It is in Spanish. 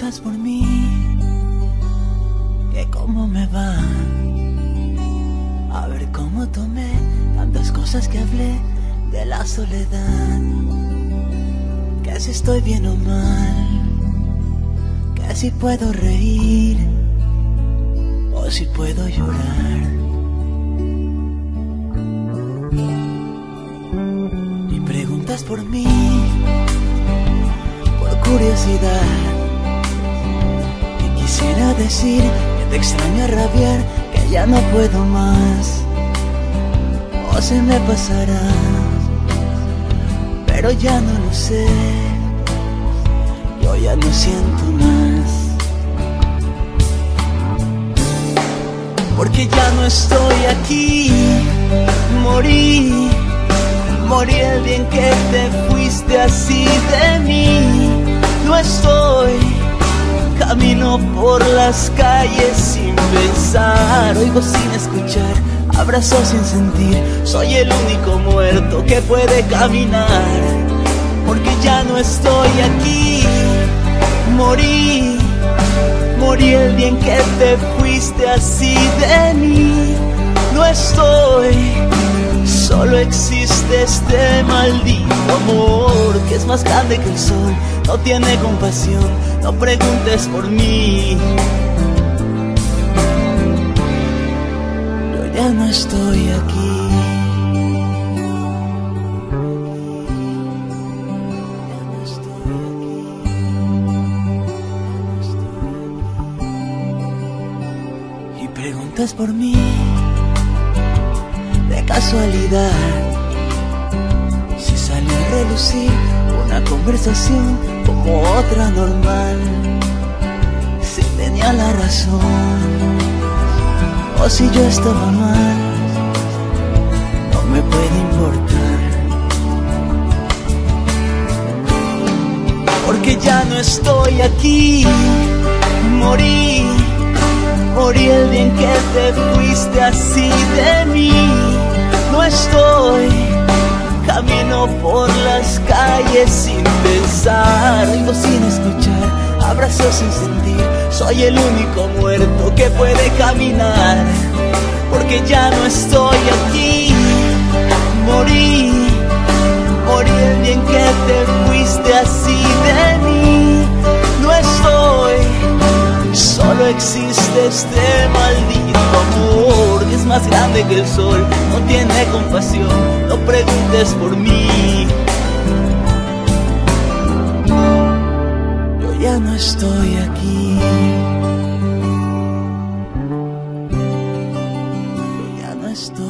preguntas por mí, que cómo me va. A ver cómo tomé tantas cosas que hablé de la soledad. Que si estoy bien o mal, que si puedo reír o si puedo llorar. Y preguntas por mí, por curiosidad Quisiera decir que te extraño a rabiar, que ya no puedo más. O se me pasará, pero ya no lo sé. Yo ya no siento más. Porque ya no estoy aquí, morí, morí el bien que te fuiste así de mí. No estoy, camino por las calles sin pensar, oigo sin escuchar, abrazo sin sentir, soy el único muerto que puede caminar. Porque ya no estoy aquí, morí morí el bien que te fuiste así de mí. No estoy, solo existe este maldito amor es más grande que el sol. No tiene compasión, no preguntes por mí. Yo ya no estoy aquí. Y preguntas por mí de casualidad si salió a relucir una conversación como otra normal si tenía la razón. O si yo estaba mal no me puede importar. Porque ya no estoy aquí. Morí morí el bien que te fuiste así de mí. No estoy camino por las calles sin pensar oigo sin escuchar abrazo sin sentir soy el único muerto que puede caminar porque ya no estoy aquí morí morí el bien que te fuiste así de mí no estoy Solo existe este maldito amor que es más grande que el sol, no tiene compasión, no preguntes por mí. no estoy aquí. Yo ya no estoy.